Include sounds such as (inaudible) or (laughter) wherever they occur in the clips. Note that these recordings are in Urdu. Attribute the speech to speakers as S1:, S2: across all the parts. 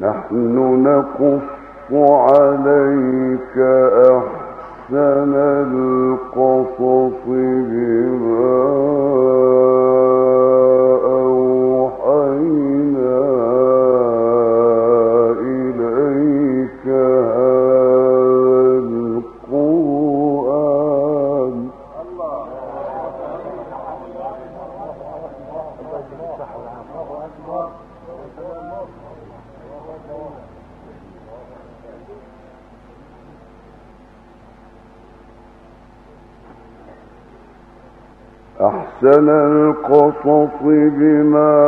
S1: نحن نقص عليك أحسن القصص بما بما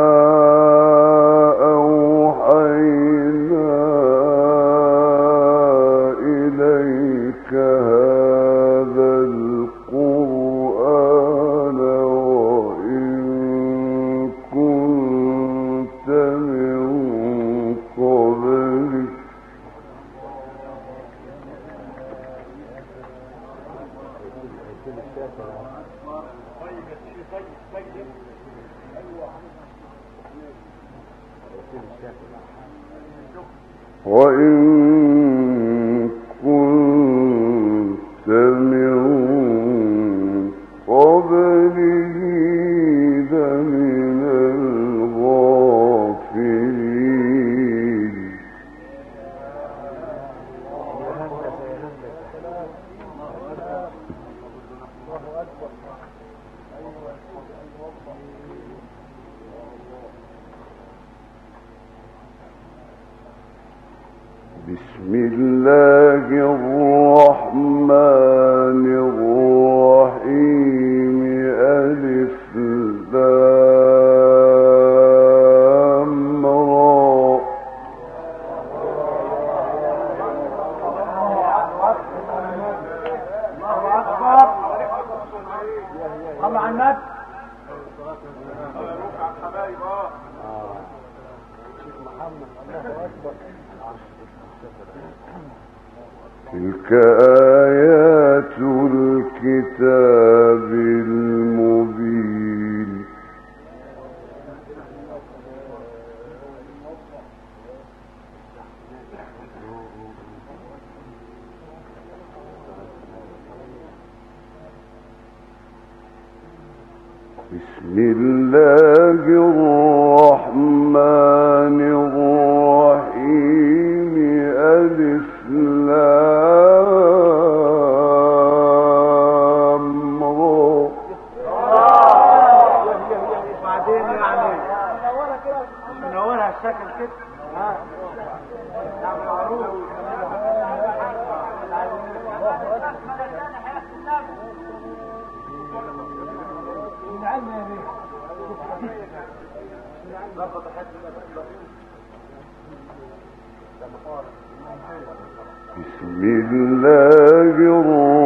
S1: بسم الله الرحمن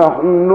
S1: نحن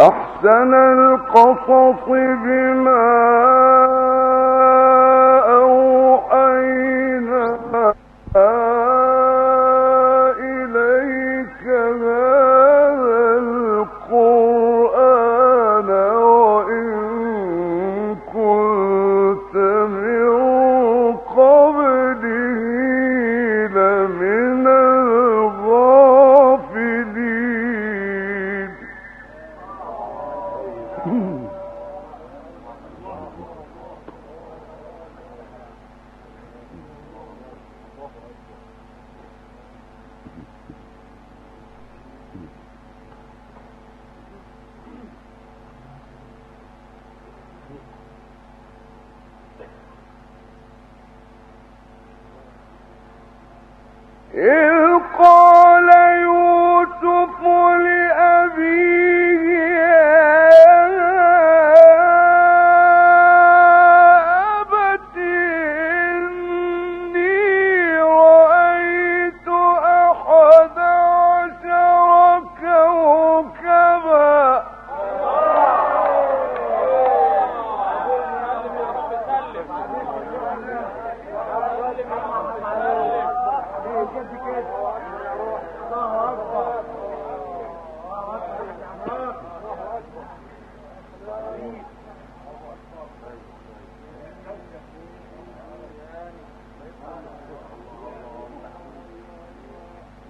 S1: أحسن القصص بما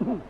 S1: ہے (laughs)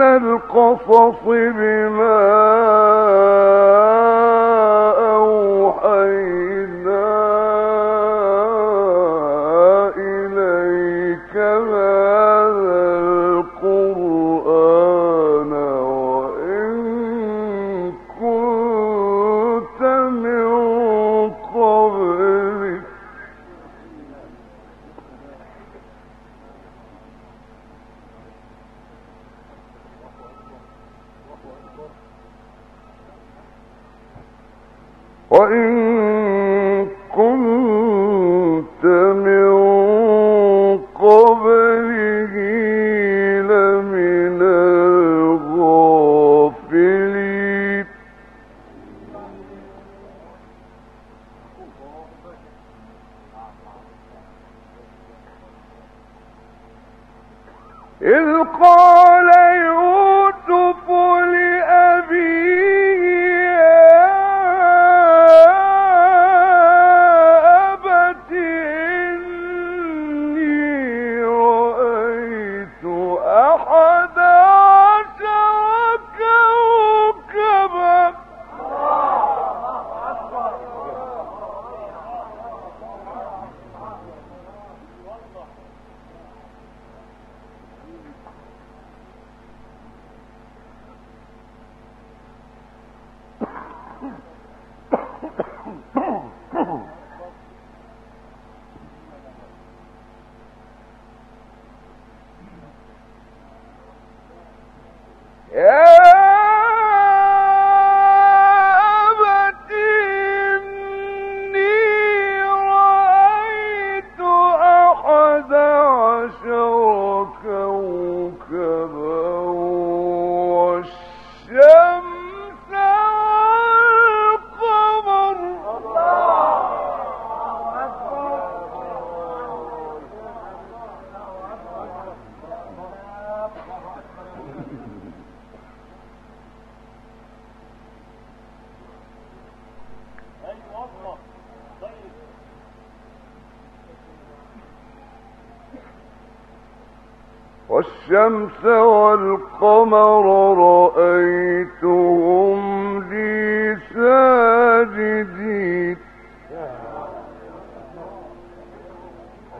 S1: القصص بما إذ قال الشمس والقمر رأيتهم لي ساجدين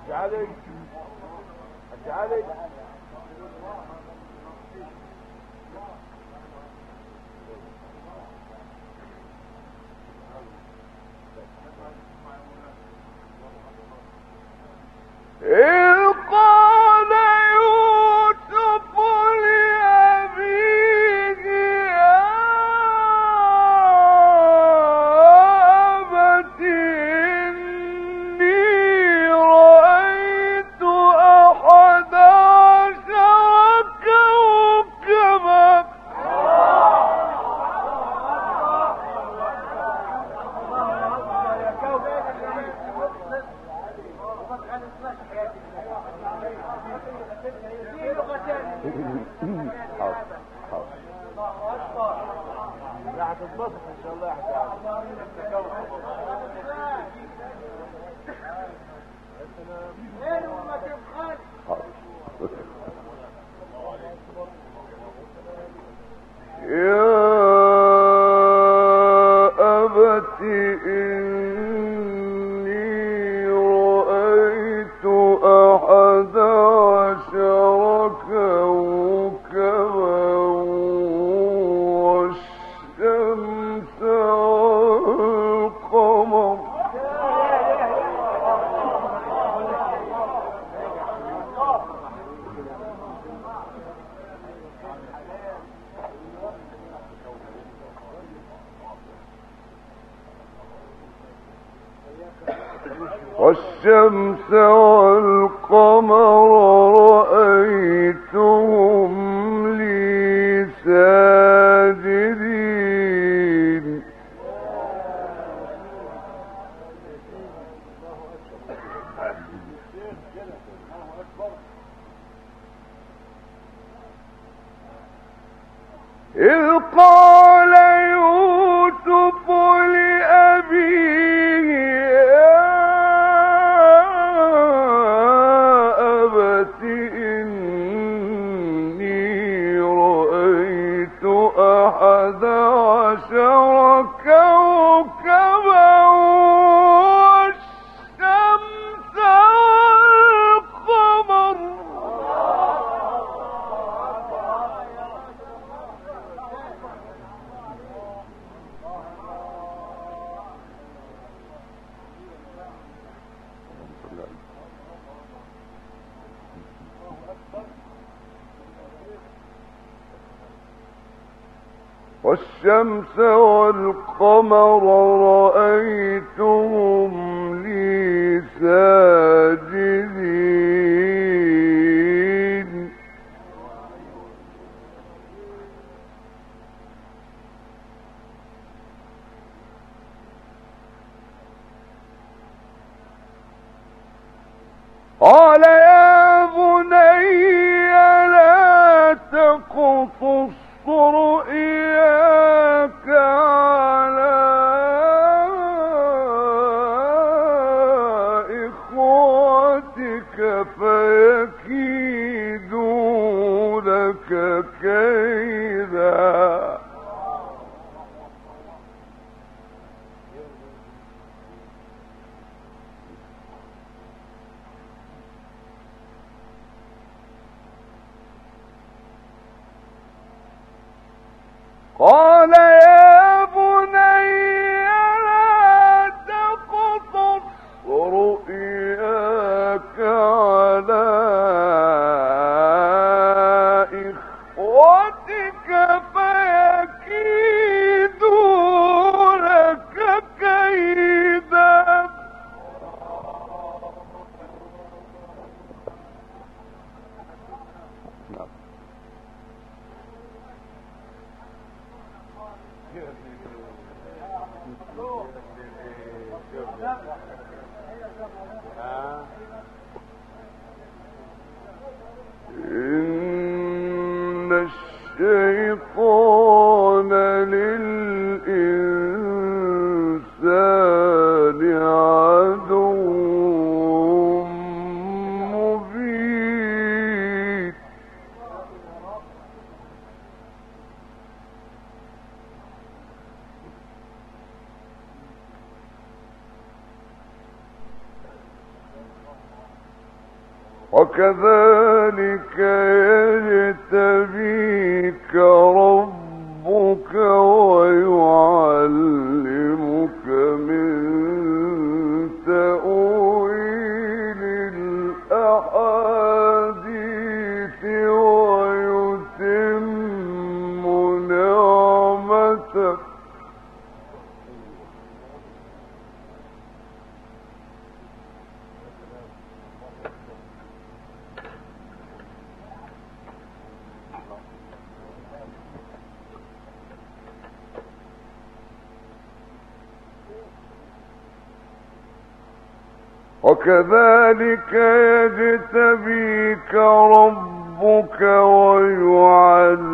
S1: أجعلك Hey! الشمس والقمر رأيتهم الشمس والقمر رأيتهم لي ساجدين. پر وكذلك يجتبيك ربك ويعلمك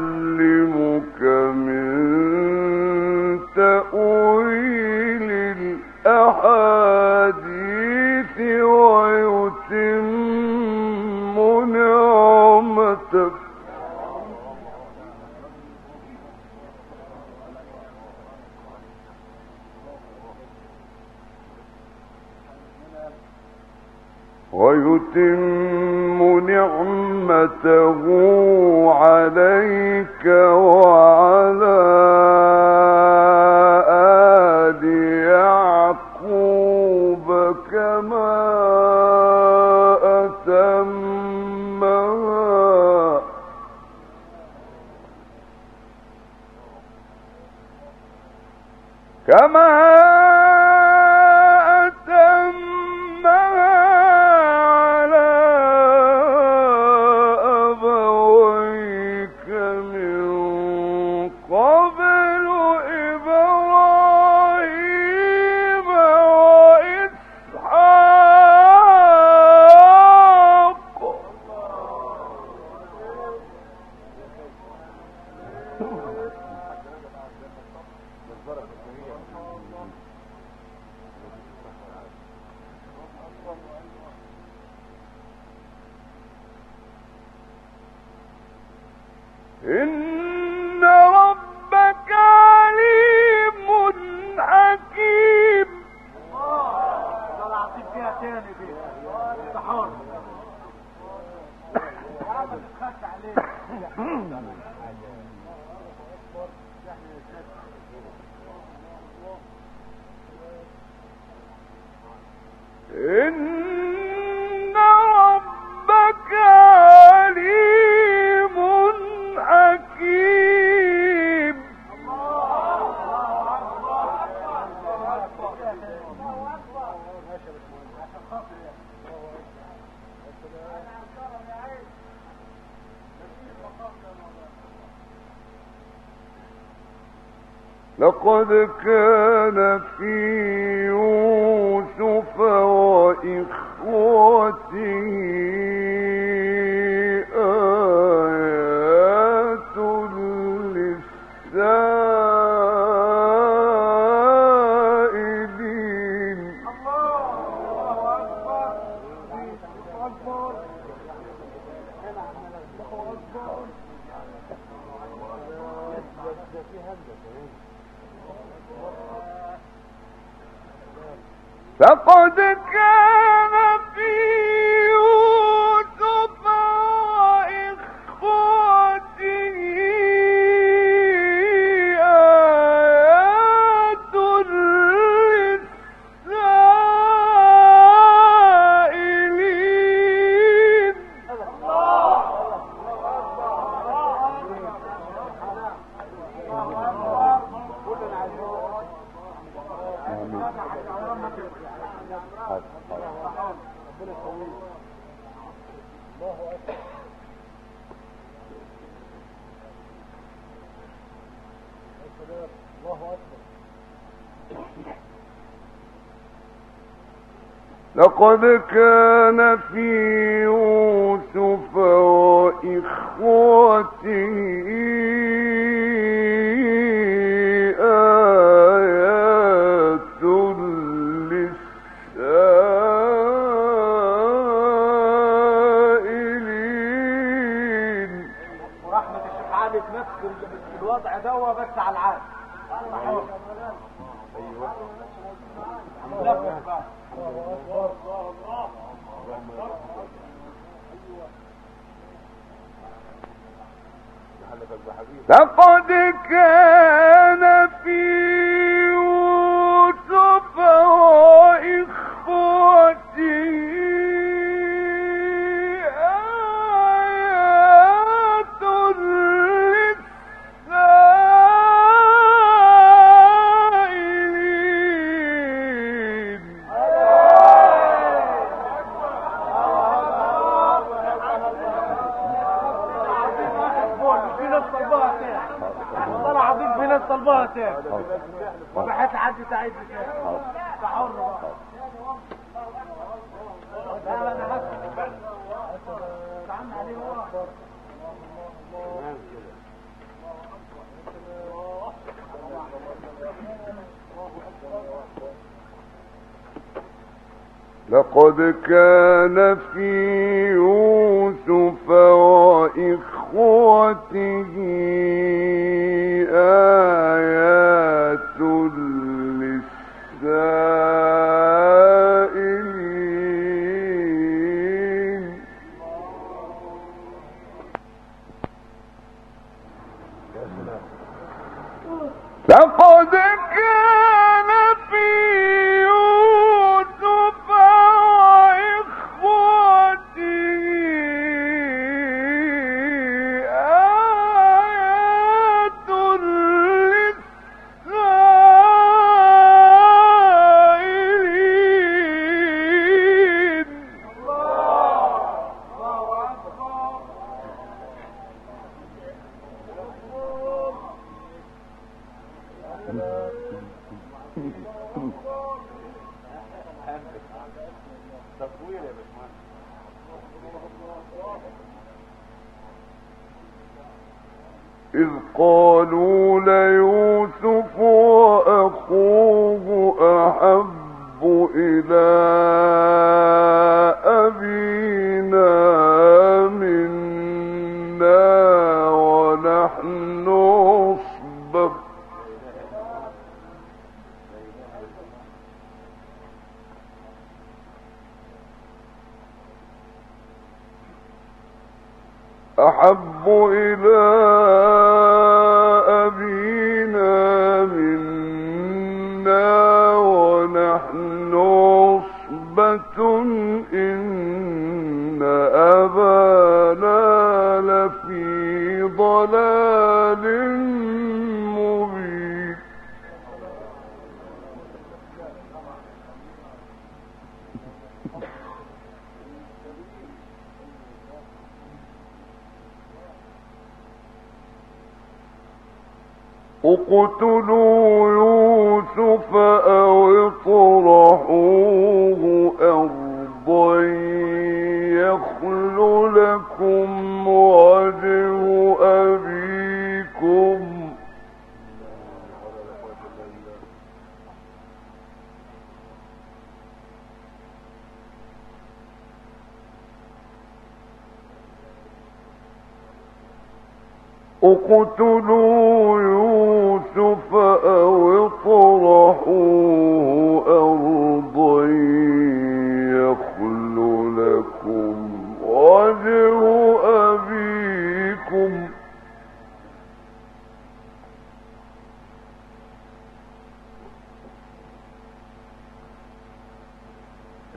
S1: لقد كان لقد كان في
S2: الله تاني بحيث حد
S1: لقد كان في يوسف وإخوته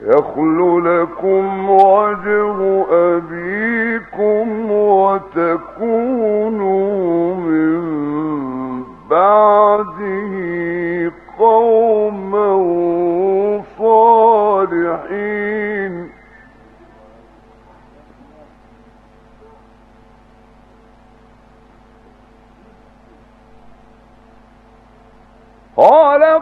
S1: يخلو لكم وجه أبيكم وتكونوا من بعده قوما صالحين. قال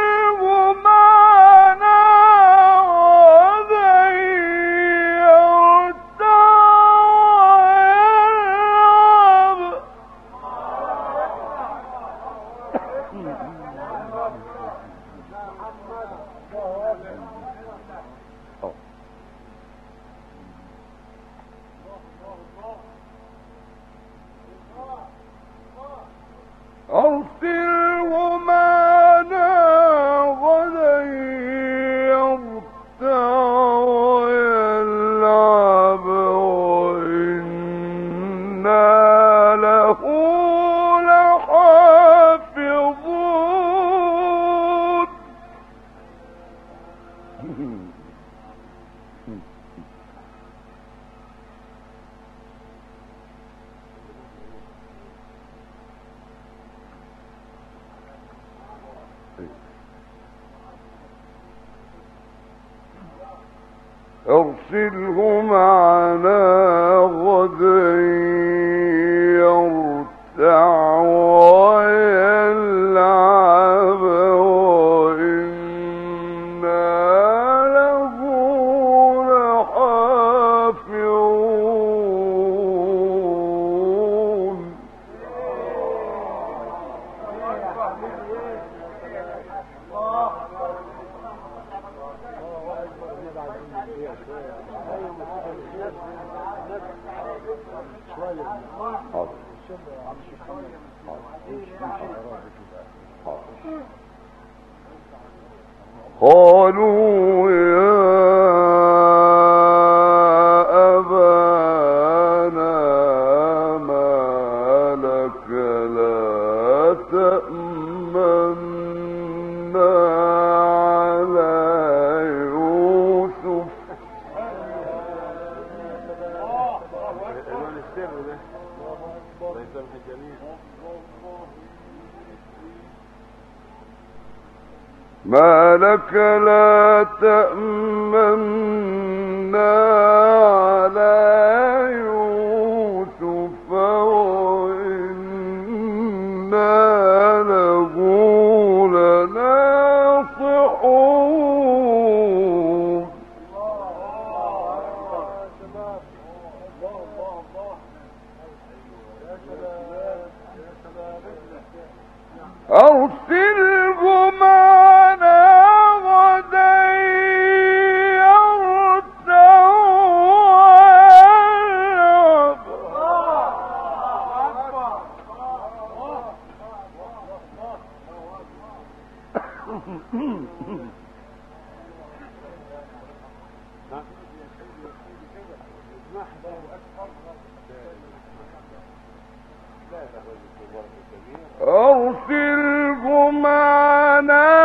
S3: حاضر
S1: قالوا يا السماء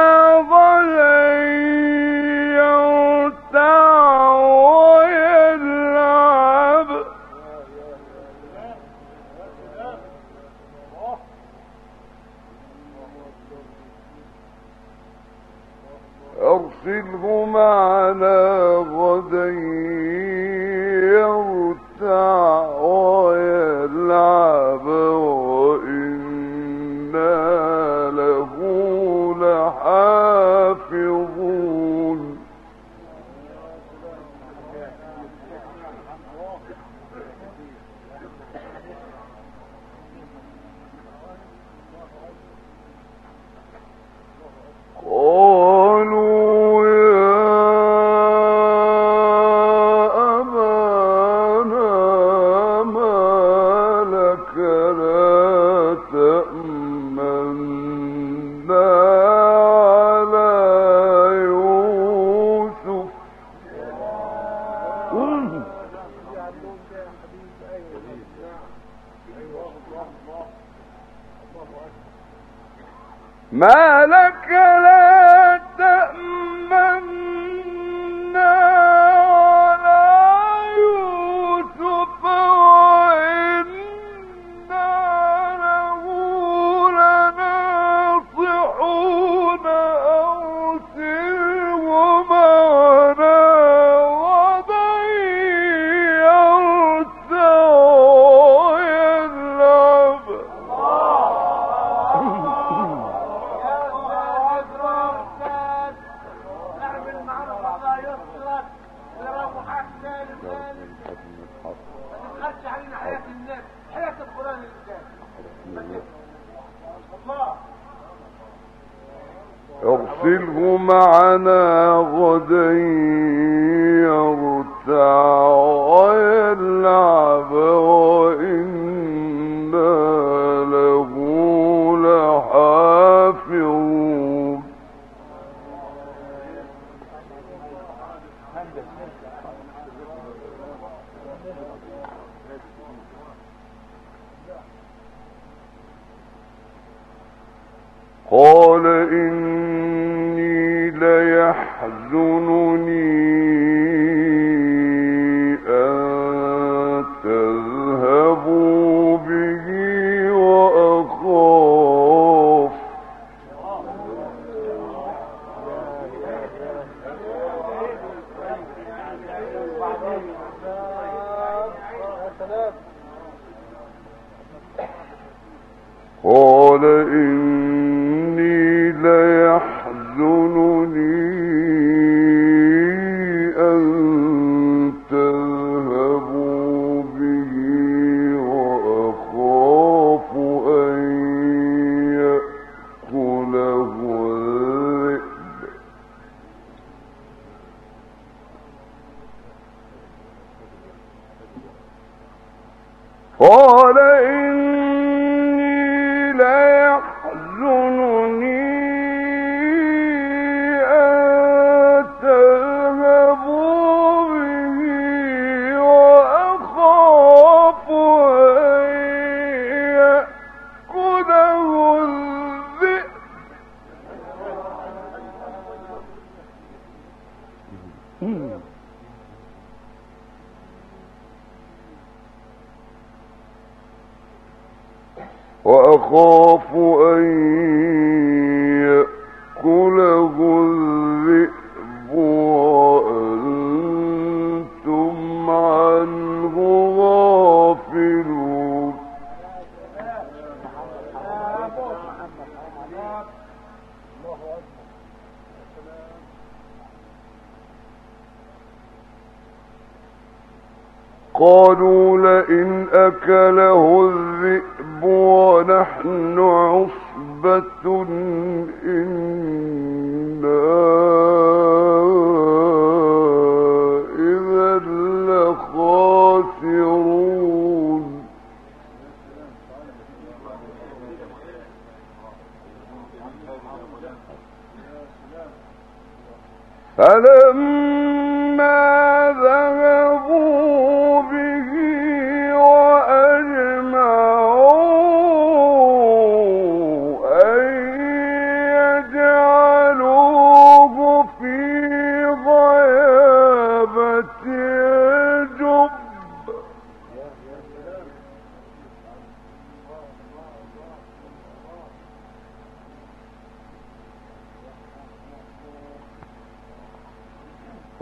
S1: معنا غدين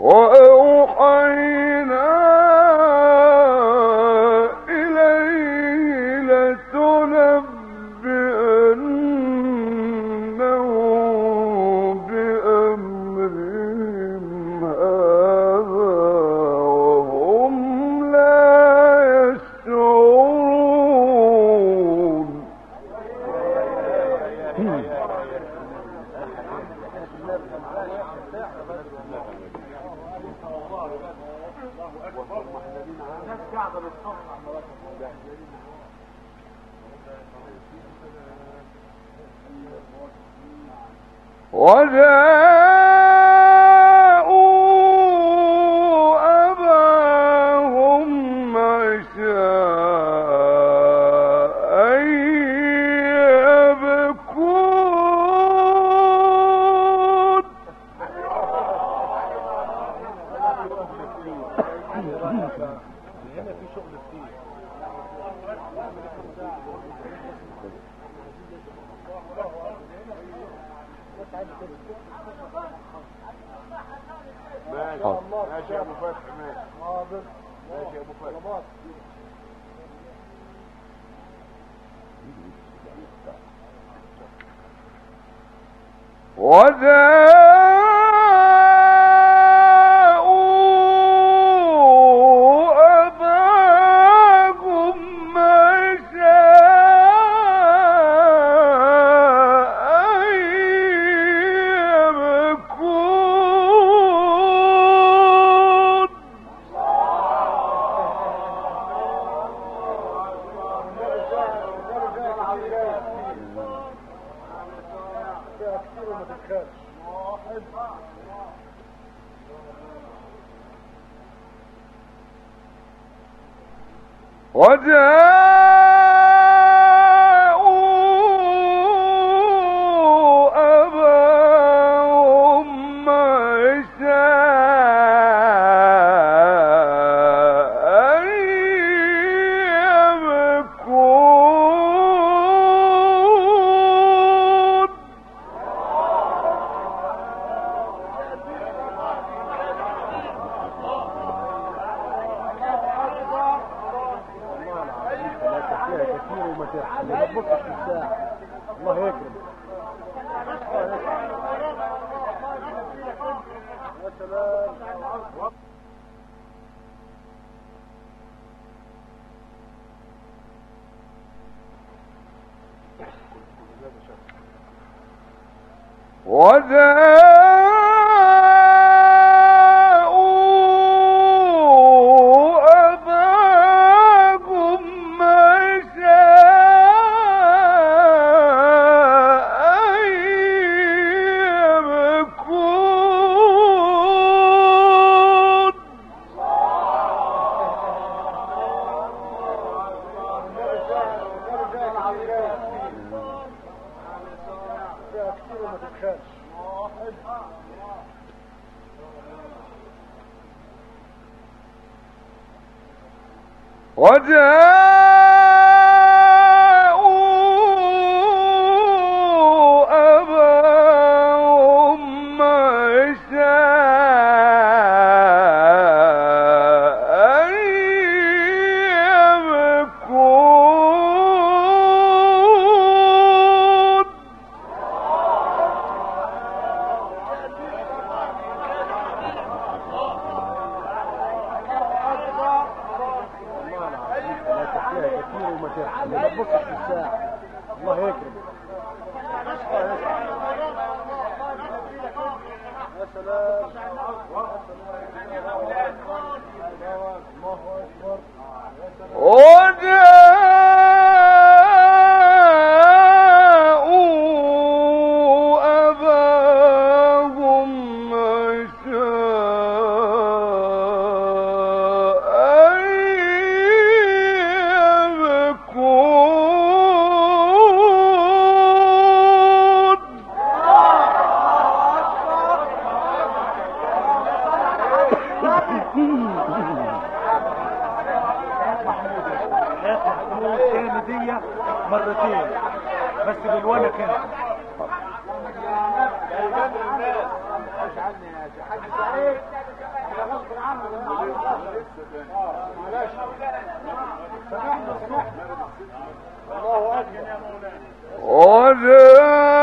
S1: وأوحينا
S4: كثير وما تتخانش
S1: وجاءوا اور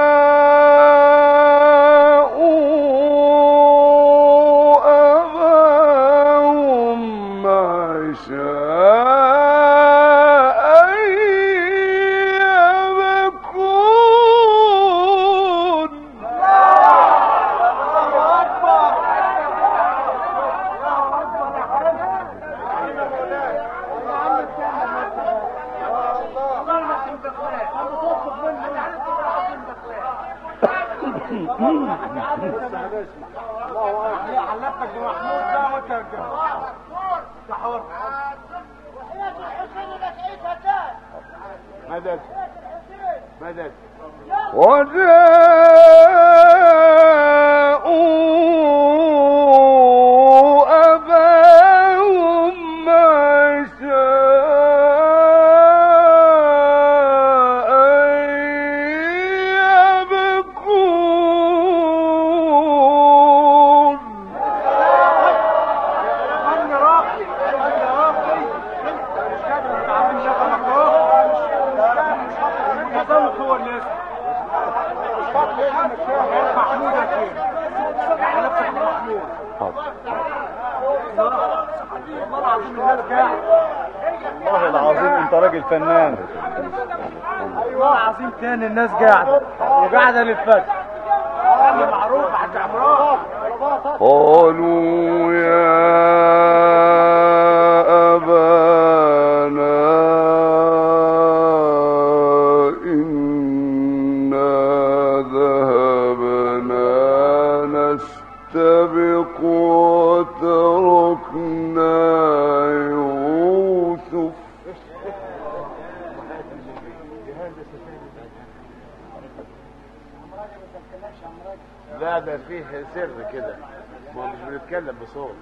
S1: فيه سر كده. ما هو مش بنتكلم بصوت.